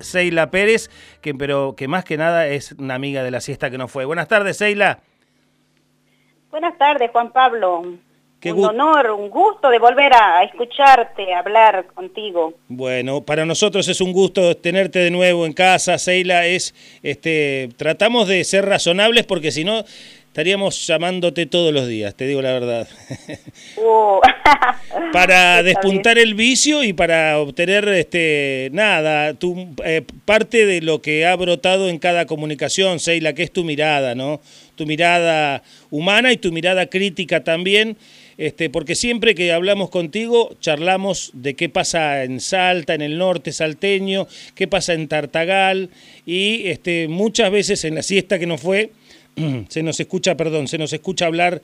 Seila Pérez, que, pero que más que nada es una amiga de la siesta que no fue. Buenas tardes, Seila. Buenas tardes, Juan Pablo. un honor, un gusto de volver a escucharte, a hablar contigo. Bueno, para nosotros es un gusto tenerte de nuevo en casa, Seila. Es, este, tratamos de ser razonables porque si no estaríamos llamándote todos los días, te digo la verdad. Uh. para despuntar el vicio y para obtener este nada, tu, eh, parte de lo que ha brotado en cada comunicación, Seila, que es tu mirada, ¿no? Tu mirada humana y tu mirada crítica también. Este, porque siempre que hablamos contigo charlamos de qué pasa en Salta, en el norte salteño, qué pasa en Tartagal y este, muchas veces en la siesta que nos fue se nos escucha, perdón, se nos escucha hablar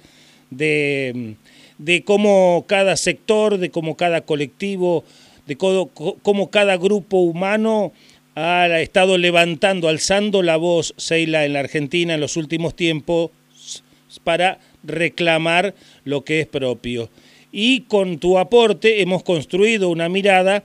de, de cómo cada sector, de cómo cada colectivo, de cómo, cada grupo humano ha estado levantando, alzando la voz, Seila, en la Argentina en los últimos tiempos para reclamar lo que es propio. Y con tu aporte hemos construido una mirada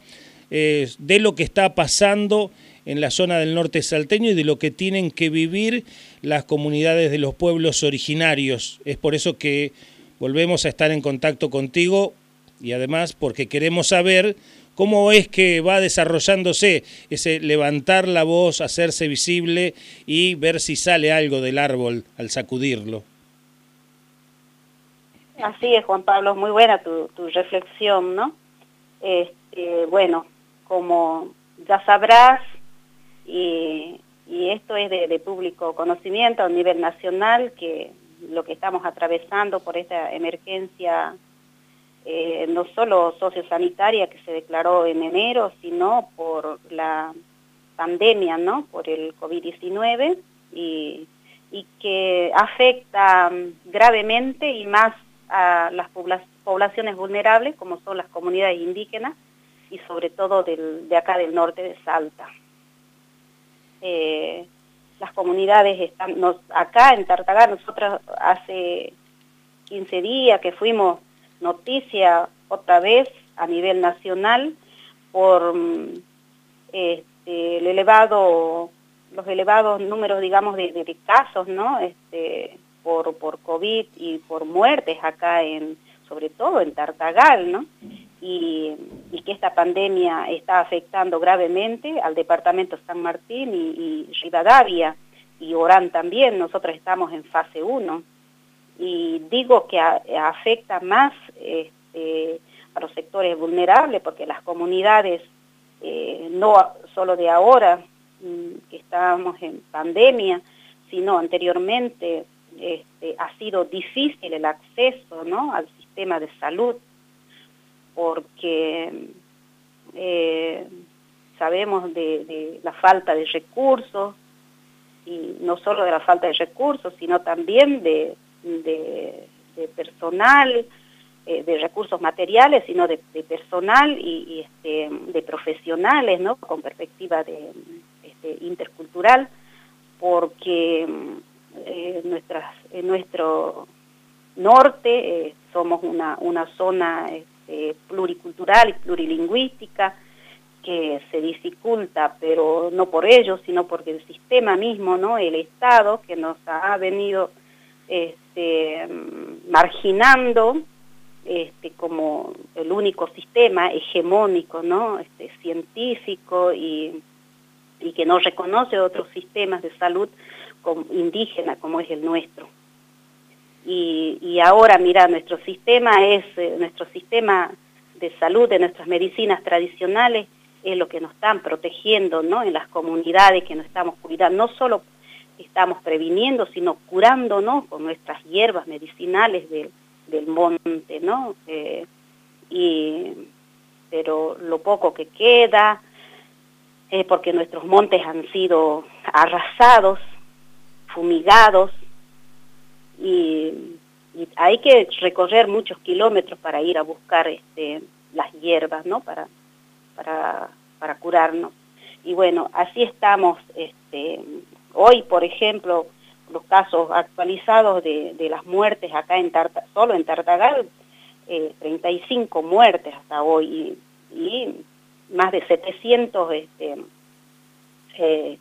eh, de lo que está pasando en la zona del norte salteño y de lo que tienen que vivir las comunidades de los pueblos originarios. Es por eso que volvemos a estar en contacto contigo y además porque queremos saber cómo es que va desarrollándose ese levantar la voz, hacerse visible y ver si sale algo del árbol al sacudirlo. Así es, Juan Pablo, muy buena tu, reflexión, ¿no? Este, bueno, como ya sabrás, y, esto es de, público conocimiento a nivel nacional, que lo que estamos atravesando por esta emergencia, eh, no solo sociosanitaria que se declaró en enero, sino por la pandemia, ¿no? Por el COVID-19 y, y que afecta gravemente y más a las poblaciones vulnerables, como son las comunidades indígenas y sobre todo del, de acá del norte de Salta. Eh, las comunidades están, acá en Tartagá, nosotros hace 15 días que fuimos noticia otra vez a nivel nacional por mm, este, el elevado, los elevados números, digamos, de, casos, ¿no? Este, por, por COVID y por muertes acá en, sobre todo en Tartagal, ¿no? Y, que esta pandemia está afectando gravemente al departamento San Martín y, Rivadavia y Orán también, nosotros estamos en fase 1 y digo que afecta más este, a los sectores vulnerables porque las comunidades, eh, no solo de ahora mm, que estamos en pandemia, sino anteriormente este, ha sido difícil el acceso ¿no? al sistema de salud porque eh, sabemos de, la falta de recursos, y no solo de la falta de recursos, sino también de, personal, eh, de recursos materiales, sino de, personal y, este, de profesionales, ¿no? Con perspectiva de, este, intercultural, porque eh, nuestras, en nuestro norte somos una, una zona eh, pluricultural y plurilingüística que se dificulta, pero no por ello, sino porque el sistema mismo, ¿no? el Estado que nos ha venido este, marginando este, como el único sistema hegemónico, ¿no? este, científico y, y que no reconoce otros sistemas de salud indígena como es el nuestro. Y, ahora, mira, nuestro sistema es, eh, nuestro sistema de salud, de nuestras medicinas tradicionales, es lo que nos están protegiendo, ¿no? En las comunidades que nos estamos cuidando, no solo estamos previniendo, sino curándonos con nuestras hierbas medicinales del, del monte, ¿no? Eh, y, pero lo poco que queda, es porque nuestros montes han sido arrasados, fumigados, y, hay que recorrer muchos kilómetros para ir a buscar este, las hierbas, ¿no? Para, para, para curarnos. Y bueno, así estamos. Este, hoy, por ejemplo, los casos actualizados de, de las muertes acá en Tarta, solo en Tartagal, eh, 35 muertes hasta hoy y, y más de 700 este, eh,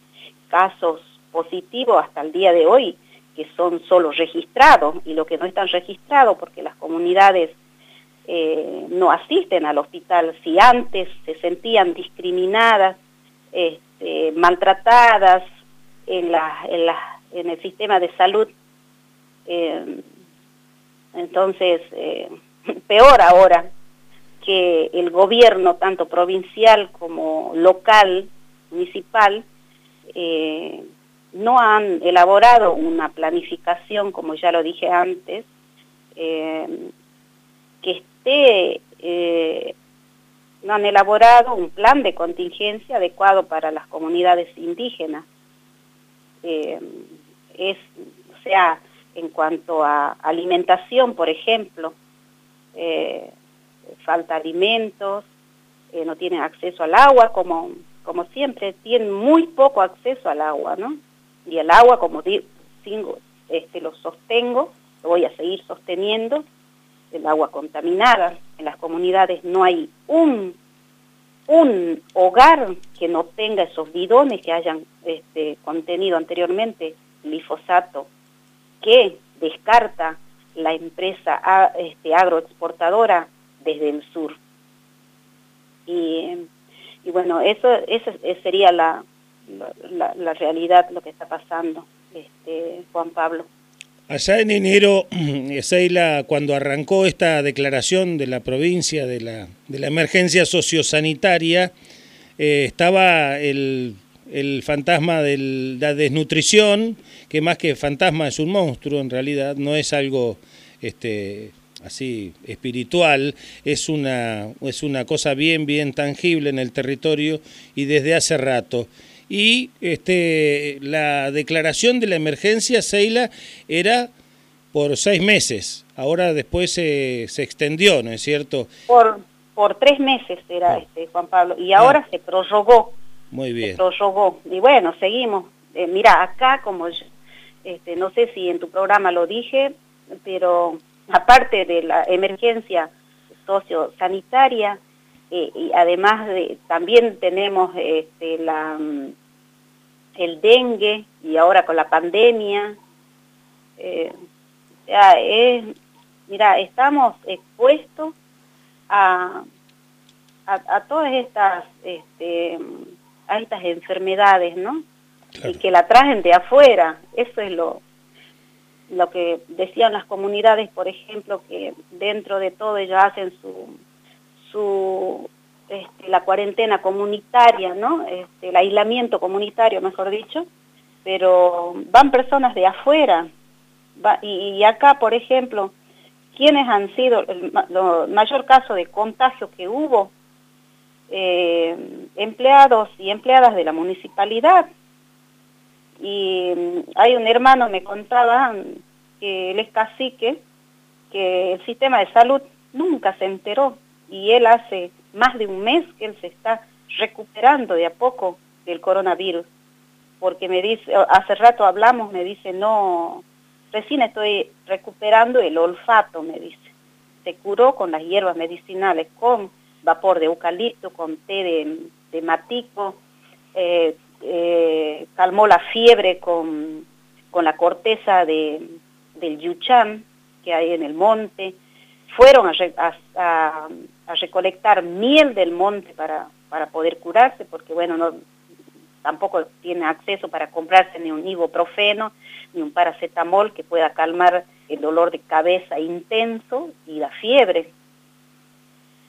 casos positivos hasta el día de hoy que son solo registrados y lo que no están registrados porque las comunidades eh, no asisten al hospital. Si antes se sentían discriminadas, este, maltratadas en, la, en, la, en, el sistema de salud, eh, entonces eh, peor ahora que el gobierno, tanto provincial como local, municipal, no han elaborado una planificación, como ya lo dije antes, que esté, eh, no han elaborado un plan de contingencia adecuado para las comunidades indígenas. Eh, es, o sea, en cuanto a alimentación, por ejemplo, eh, falta alimentos, no tienen acceso al agua, como, como siempre, tienen muy poco acceso al agua, ¿no? Y el agua, como digo, este, lo sostengo, lo voy a seguir sosteniendo, el agua contaminada. En las comunidades no hay un, un hogar que no tenga esos bidones que hayan este, contenido anteriormente glifosato, que descarta la empresa este, agroexportadora desde el sur. Y, y bueno, eso, esa sería la, la, realidad, lo que está pasando, este, Juan Pablo. Allá en enero, Seila, cuando arrancó esta declaración de la provincia de la, de la emergencia sociosanitaria, eh, estaba el, el fantasma de la desnutrición, que más que fantasma es un monstruo en realidad, no es algo este, así espiritual, es una, es una cosa bien, bien tangible en el territorio y desde hace rato y este, la declaración de la emergencia, Seila, era por seis meses. Ahora después se, se extendió, ¿no es cierto? Por, por tres meses era ah. este, Juan Pablo, y ahora ah. se prorrogó. Muy bien. Se prorrogó. Y bueno, seguimos. Eh, mira, acá como, este, no sé si en tu programa lo dije, pero aparte de la emergencia sociosanitaria, eh, y además de, también tenemos este, la, mm, el dengue y ahora con la pandemia. Eh, mira, estamos expuestos a, a, todas estas, este, a estas enfermedades, ¿no? Y que la traen de afuera. Eso es lo, lo que decían las comunidades, por ejemplo, que dentro de todo ellos hacen su, su este, la cuarentena comunitaria, ¿no? Este, el aislamiento comunitario, mejor dicho, pero van personas de afuera. y, acá, por ejemplo, ¿quiénes han sido el, mayor caso de contagio que hubo? Eh, empleados y empleadas de la municipalidad. Y mm, hay un hermano, me contaba, que él es cacique, que el sistema de salud nunca se enteró y él hace más de un mes que él se está recuperando de a poco del coronavirus, porque me dice, hace rato hablamos, me dice, no, recién estoy recuperando el olfato, me dice. Se curó con las hierbas medicinales, con vapor de eucalipto, con té de, matico, eh, eh, calmó la fiebre con, con la corteza de, del yuchán que hay en el monte, fueron a, recolectar miel del monte para, para poder curarse, porque bueno, no, tampoco tiene acceso para comprarse ni un ibuprofeno, ni un paracetamol que pueda calmar el dolor de cabeza intenso y la fiebre.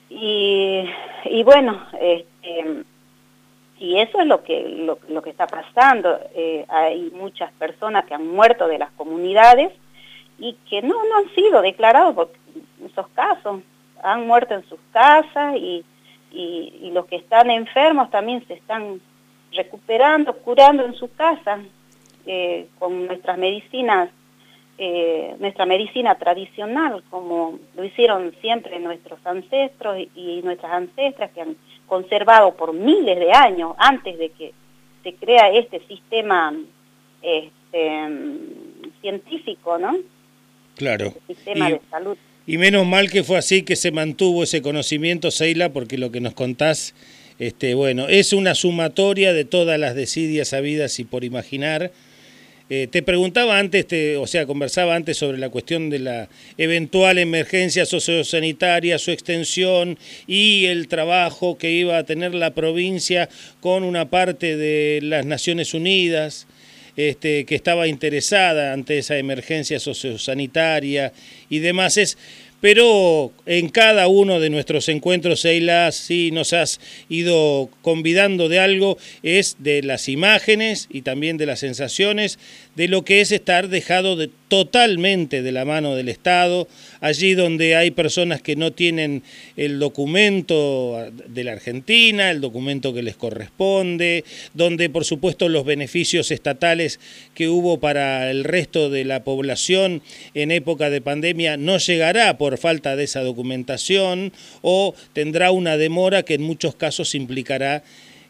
Y, y bueno, este, y eso es lo que, lo, que está pasando. Eh, hay muchas personas que han muerto de las comunidades y que no, no han sido declarados porque esos casos. Han muerto en sus casas y, y, los que están enfermos también se están recuperando, curando en su casa eh, con nuestras medicinas, eh, nuestra medicina tradicional, como lo hicieron siempre nuestros ancestros y, nuestras ancestras que han conservado por miles de años antes de que se crea este sistema este, científico, ¿no? Claro. Este sistema de salud. Y menos mal que fue así que se mantuvo ese conocimiento, Seila, porque lo que nos contás Este, bueno, es una sumatoria de todas las desidias habidas y por imaginar. Eh, te preguntaba antes, o sea, conversaba antes sobre la cuestión de la eventual emergencia sociosanitaria, su extensión y el trabajo que iba a tener la provincia con una parte de las Naciones Unidas. Este, que estaba interesada ante esa emergencia sociosanitaria y demás. Es, pero en cada uno de nuestros encuentros, Eila, sí nos has ido convidando de algo, es de las imágenes y también de las sensaciones de lo que es estar dejado de, totalmente de la mano del Estado, allí donde hay personas que no tienen el documento de la Argentina, el documento que les corresponde, donde por supuesto los beneficios estatales que hubo para el resto de la población en época de pandemia no llegará por falta de esa documentación o tendrá una demora que en muchos casos implicará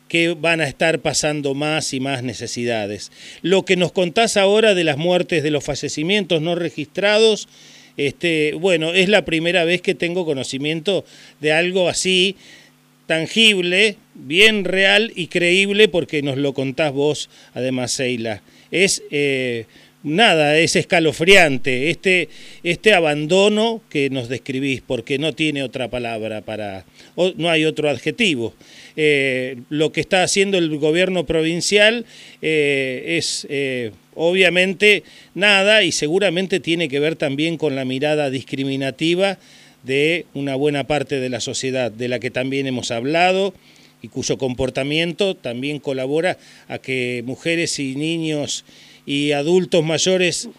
que van a estar pasando más y más necesidades. Lo que nos contás ahora de las muertes, de los fallecimientos no registrados, este, bueno, es la primera vez que tengo conocimiento de algo así tangible, bien real y creíble, porque nos lo contás vos, además, Seila. Es eh, nada, es escalofriante este, este abandono que nos describís, porque no tiene otra palabra para, no hay otro adjetivo. Eh, lo que está haciendo el gobierno provincial eh, es eh, obviamente nada y seguramente tiene que ver también con la mirada discriminativa de una buena parte de la sociedad, de la que también hemos hablado y cuyo comportamiento también colabora a que mujeres y niños y adultos mayores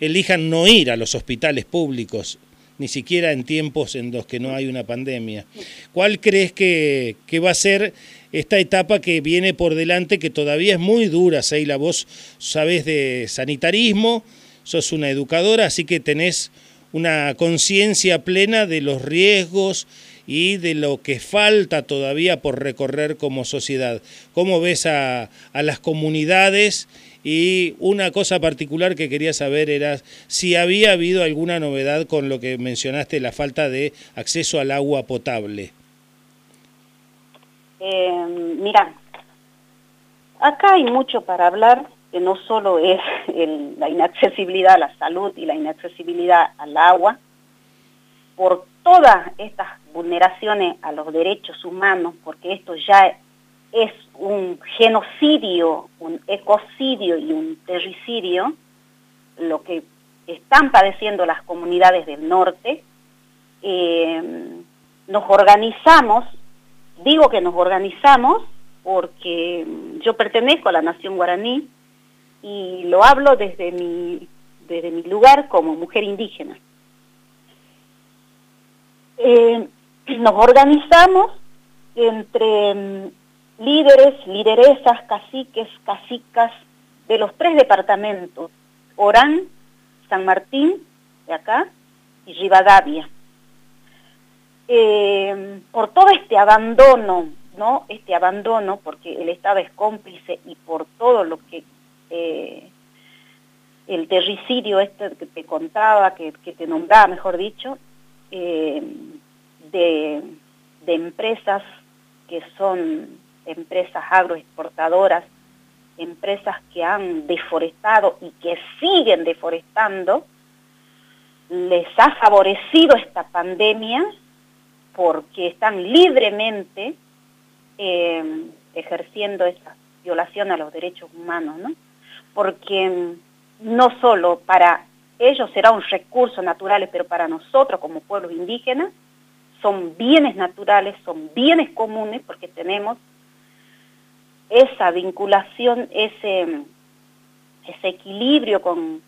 elijan no ir a los hospitales públicos, ni siquiera en tiempos en los que no hay una pandemia. ¿Cuál crees que, va a ser esta etapa que viene por delante, que todavía es muy dura, Seila? Vos sabés de sanitarismo, sos una educadora, así que tenés una conciencia plena de los riesgos y de lo que falta todavía por recorrer como sociedad. ¿Cómo ves a, a las comunidades y una cosa particular que quería saber era si había habido alguna novedad con lo que mencionaste, la falta de acceso al agua potable. Eh, mira, acá hay mucho para hablar, que no solo es la inaccesibilidad a la salud y la inaccesibilidad al agua, por todas estas vulneraciones a los derechos humanos, porque esto ya es un genocidio, un ecocidio y un terricidio, lo que están padeciendo las comunidades del norte. Eh, nos organizamos, digo que nos organizamos porque yo pertenezco a la nación guaraní y lo hablo desde mi, desde mi lugar como mujer indígena. Eh, nos organizamos entre líderes, lideresas, caciques, cacicas de los tres departamentos, Orán, San Martín, de acá, y Rivadavia. Eh, por todo este abandono, ¿no? Este abandono, porque el Estado es cómplice y por todo lo que eh, el terricidio este que te contaba, que, te nombraba, mejor dicho, eh, de, de empresas que son empresas agroexportadoras, empresas que han deforestado y que siguen deforestando, les ha favorecido esta pandemia porque están libremente eh, ejerciendo esa violación a los derechos humanos, ¿no? Porque no solo para ellos será un recurso natural, pero para nosotros como pueblos indígenas son bienes naturales, son bienes comunes, porque tenemos esa vinculación, ese, ese equilibrio con,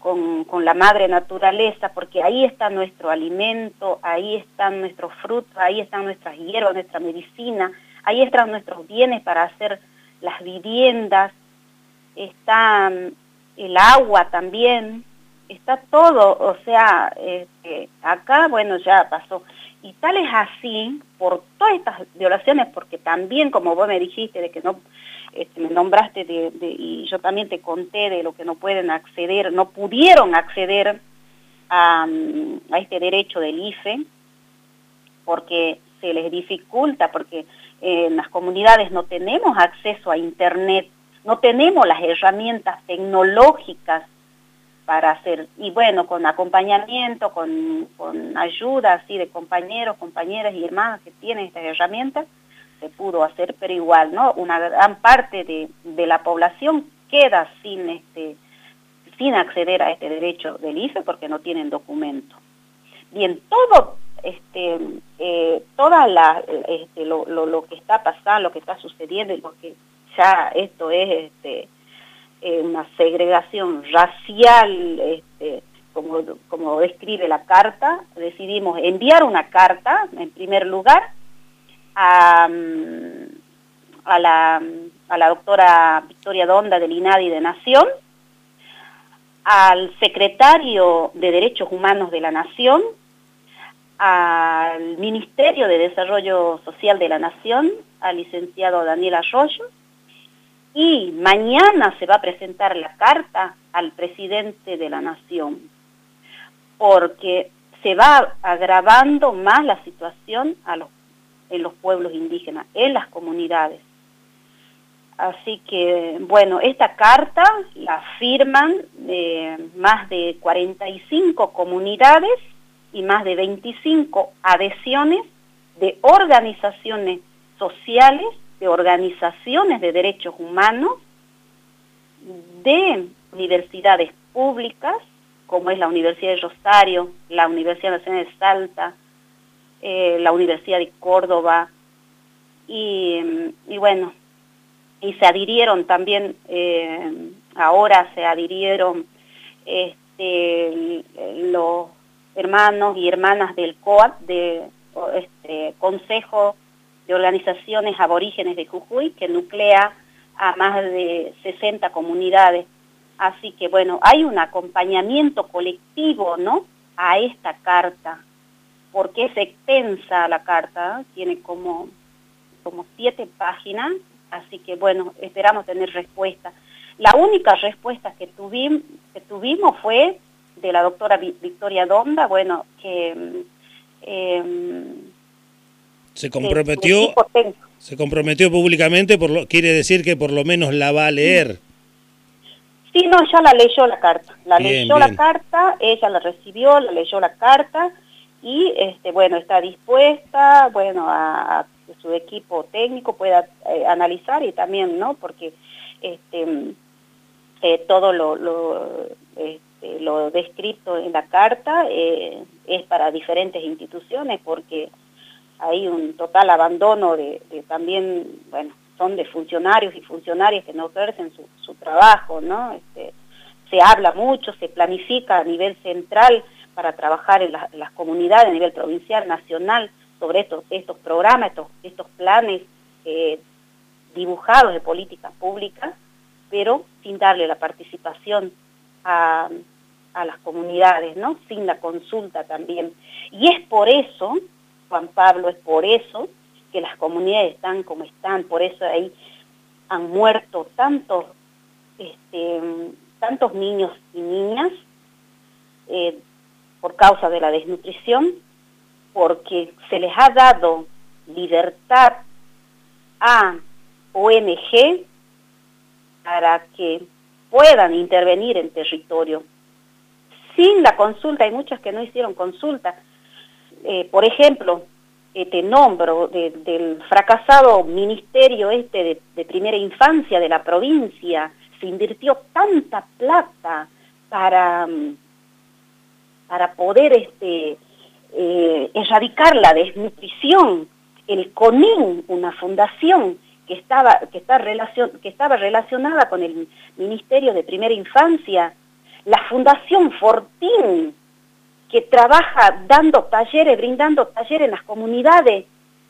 con, la madre naturaleza, porque ahí está nuestro alimento, ahí están nuestros frutos, ahí están nuestras hierbas, nuestra medicina, ahí están nuestros bienes para hacer las viviendas, está mm, el agua también, está todo, o sea, este, acá, bueno, ya pasó. Y tal es así, por todas estas violaciones, porque también, como vos me dijiste, de que no, este, me nombraste de, y yo también te conté de lo que no pueden acceder, no pudieron acceder a, a este derecho del IFE, porque se les dificulta, porque en las comunidades no tenemos acceso a Internet, no tenemos las herramientas tecnológicas para hacer, y bueno, con acompañamiento, con, ayuda así de compañeros, compañeras y hermanas que tienen estas herramientas, se pudo hacer, pero igual, ¿no? Una gran parte de, de la población queda sin este sin acceder a este derecho del IFE porque no tienen documento. Bien, todo este eh, toda la este, lo, lo, que está pasando, lo que está sucediendo y lo que ya esto es este eh, una segregación racial este, como, como describe la carta, decidimos enviar una carta, en primer lugar, a, a, la, a la doctora Victoria Donda del INADI de Nación, al secretario de Derechos Humanos de la Nación, al Ministerio de Desarrollo Social de la Nación, al licenciado Daniel Arroyo, y mañana se va a presentar la carta al presidente de la Nación, porque se va agravando más la situación en los pueblos indígenas, en las comunidades. Así que, bueno, esta carta la firman más de 45 comunidades y más de 25 adhesiones de organizaciones sociales, de organizaciones de derechos humanos, de universidades públicas, como es la Universidad de Rosario, la Universidad Nacional de Salta, eh, la Universidad de Córdoba, y, bueno, y se adhirieron también, eh, ahora se adhirieron este, los hermanos y hermanas del COAT, de este, Consejo de Organizaciones Aborígenes de Jujuy, que nuclea a más de 60 comunidades. Así que bueno, hay un acompañamiento colectivo, ¿no?, a esta carta, porque es extensa la carta, tiene como, como siete páginas, Así que bueno, esperamos tener respuesta. La única respuesta que, tuvimos, que tuvimos fue de la doctora Victoria Donda, bueno, que... Eh, se comprometió se comprometió públicamente por lo quiere decir que por lo menos la va a leer. Sí no ya la leyó la carta. La leyó la carta ella la recibió la leyó la carta y este bueno está dispuesta bueno a su equipo técnico pueda eh, analizar y también, ¿no? Porque este, eh, todo lo, lo, este, lo, descrito en la carta eh, es para diferentes instituciones porque hay un total abandono de, también, bueno, son de funcionarios y funcionarias que no ejercen su, su trabajo, ¿no? Este, se habla mucho, se planifica a nivel central para trabajar en, las comunidades, a nivel provincial, nacional, sobre estos, estos programas, estos, estos planes eh, dibujados de políticas públicas, pero sin darle la participación a, a las comunidades, ¿no? Sin la consulta también. Y es por eso, Juan Pablo, es por eso que las comunidades están como están, por eso ahí han muerto tantos, este, tantos niños y niñas eh, por causa de la desnutrición, porque se les ha dado libertad a ONG para que puedan intervenir en territorio. Sin la consulta, hay muchas que no hicieron consulta. Eh, por ejemplo, eh, te nombro del fracasado ministerio este de, primera infancia de la provincia, se invirtió tanta plata para, para poder este, eh, erradicar la desnutrición, el CONIN, una fundación que estaba, que, está relacion, que estaba relacionada con el Ministerio de Primera Infancia, la Fundación Fortín, que trabaja dando talleres, brindando talleres en las comunidades.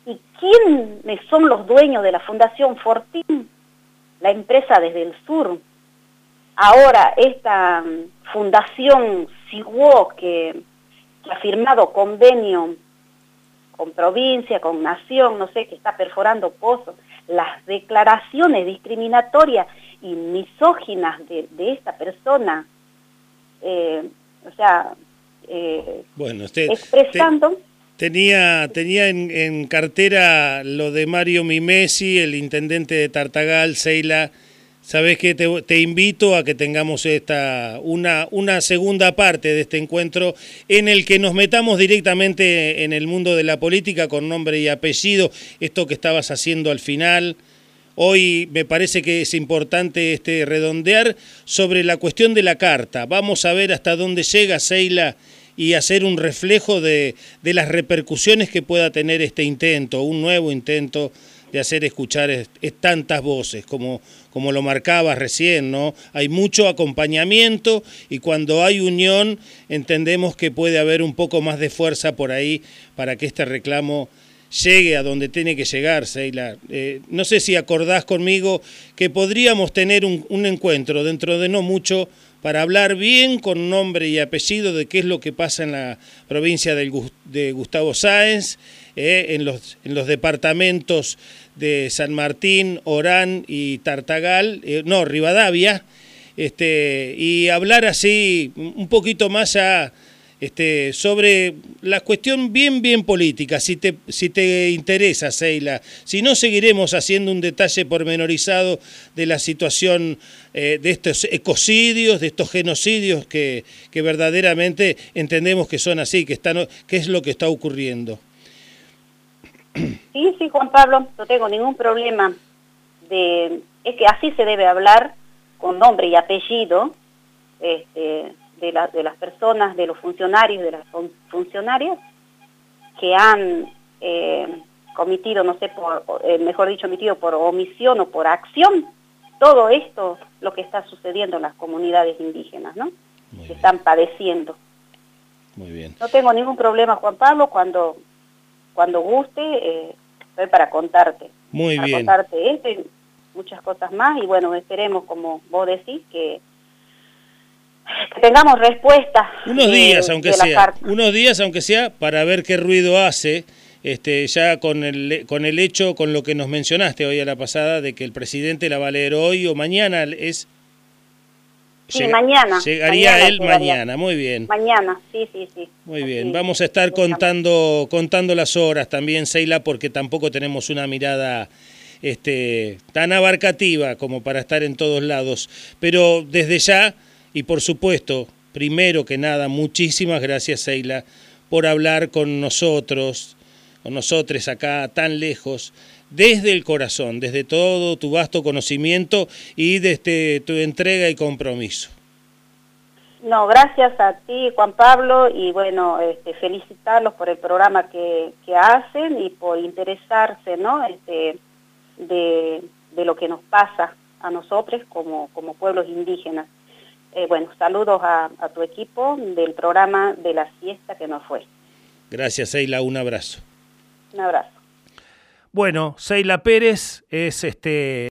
¿Y quiénes son los dueños de la Fundación Fortín? La empresa desde el sur. Ahora, esta mm, fundación SIGUO, que ha firmado convenio con provincia, con nación, no sé, que está perforando pozos, las declaraciones discriminatorias y misóginas de, esta persona, eh, o sea, eh, bueno, usted, expresando... Tenía, tenía en, cartera lo de Mario Mimesi, el intendente de Tartagal, Seila. Sabes que te, invito a que tengamos esta una, una segunda parte de este encuentro en el que nos metamos directamente en el mundo de la política con nombre y apellido, esto que estabas haciendo al final. Hoy me parece que es importante este redondear sobre la cuestión de la carta. Vamos a ver hasta dónde llega Seila y hacer un reflejo de, las repercusiones que pueda tener este intento, un nuevo intento de hacer escuchar tantas voces, como, como lo marcabas recién, ¿no? Hay mucho acompañamiento y cuando hay unión entendemos que puede haber un poco más de fuerza por ahí para que este reclamo llegue a donde tiene que llegar, Seila. Eh, no sé si acordás conmigo que podríamos tener un, un encuentro dentro de no mucho para hablar bien con nombre y apellido de qué es lo que pasa en la provincia de Gustavo Sáenz, eh, en, los, en los departamentos de San Martín, Orán y Tartagal, eh, no, Rivadavia, este, y hablar así un poquito más a este, sobre la cuestión bien, bien política, si te, si te interesa, Seila. Si no, seguiremos haciendo un detalle pormenorizado de la situación eh, de estos ecocidios, de estos genocidios que, que, verdaderamente entendemos que son así, que, están, que es lo que está ocurriendo. Sí, sí, Juan Pablo, no tengo ningún problema. De, es que así se debe hablar, con nombre y apellido, este, de, de las personas, de los funcionarios, de las funcionarias que han eh, cometido, no sé, por, eh, mejor dicho, omitido por omisión o por acción, todo esto lo que está sucediendo en las comunidades indígenas, ¿no? que están padeciendo. Muy bien. No tengo ningún problema, Juan Pablo, cuando, cuando guste, eh, estoy para contarte. Muy para bien. contarte esto y muchas cosas más, y bueno, esperemos, como vos decís, que que tengamos respuesta. Unos días, aunque sea. Unos días, aunque sea, para ver qué ruido hace. Este, ya con el, con el hecho, con lo que nos mencionaste hoy a la pasada, de que el presidente la va a leer hoy o mañana es... Sí, mañana. Llegaría él mañana, muy bien. Mañana, sí, sí, sí. Muy bien, vamos a estar contando, contando las horas también, Seila, porque tampoco tenemos una mirada este, tan abarcativa como para estar en todos lados. Pero desde ya y por supuesto, primero que nada, muchísimas gracias, Seila, por hablar con nosotros, con nosotros acá tan lejos, desde el corazón, desde todo tu vasto conocimiento y desde tu entrega y compromiso. No, gracias a ti, Juan Pablo, y bueno, este, felicitarlos por el programa que, que hacen y por interesarse, ¿no? Este, de, de lo que nos pasa a nosotros como, como pueblos indígenas. Eh, bueno, saludos a, tu equipo del programa de la siesta que nos fue. Gracias, Seila, un abrazo. Un abrazo. Bueno, Seila Pérez es este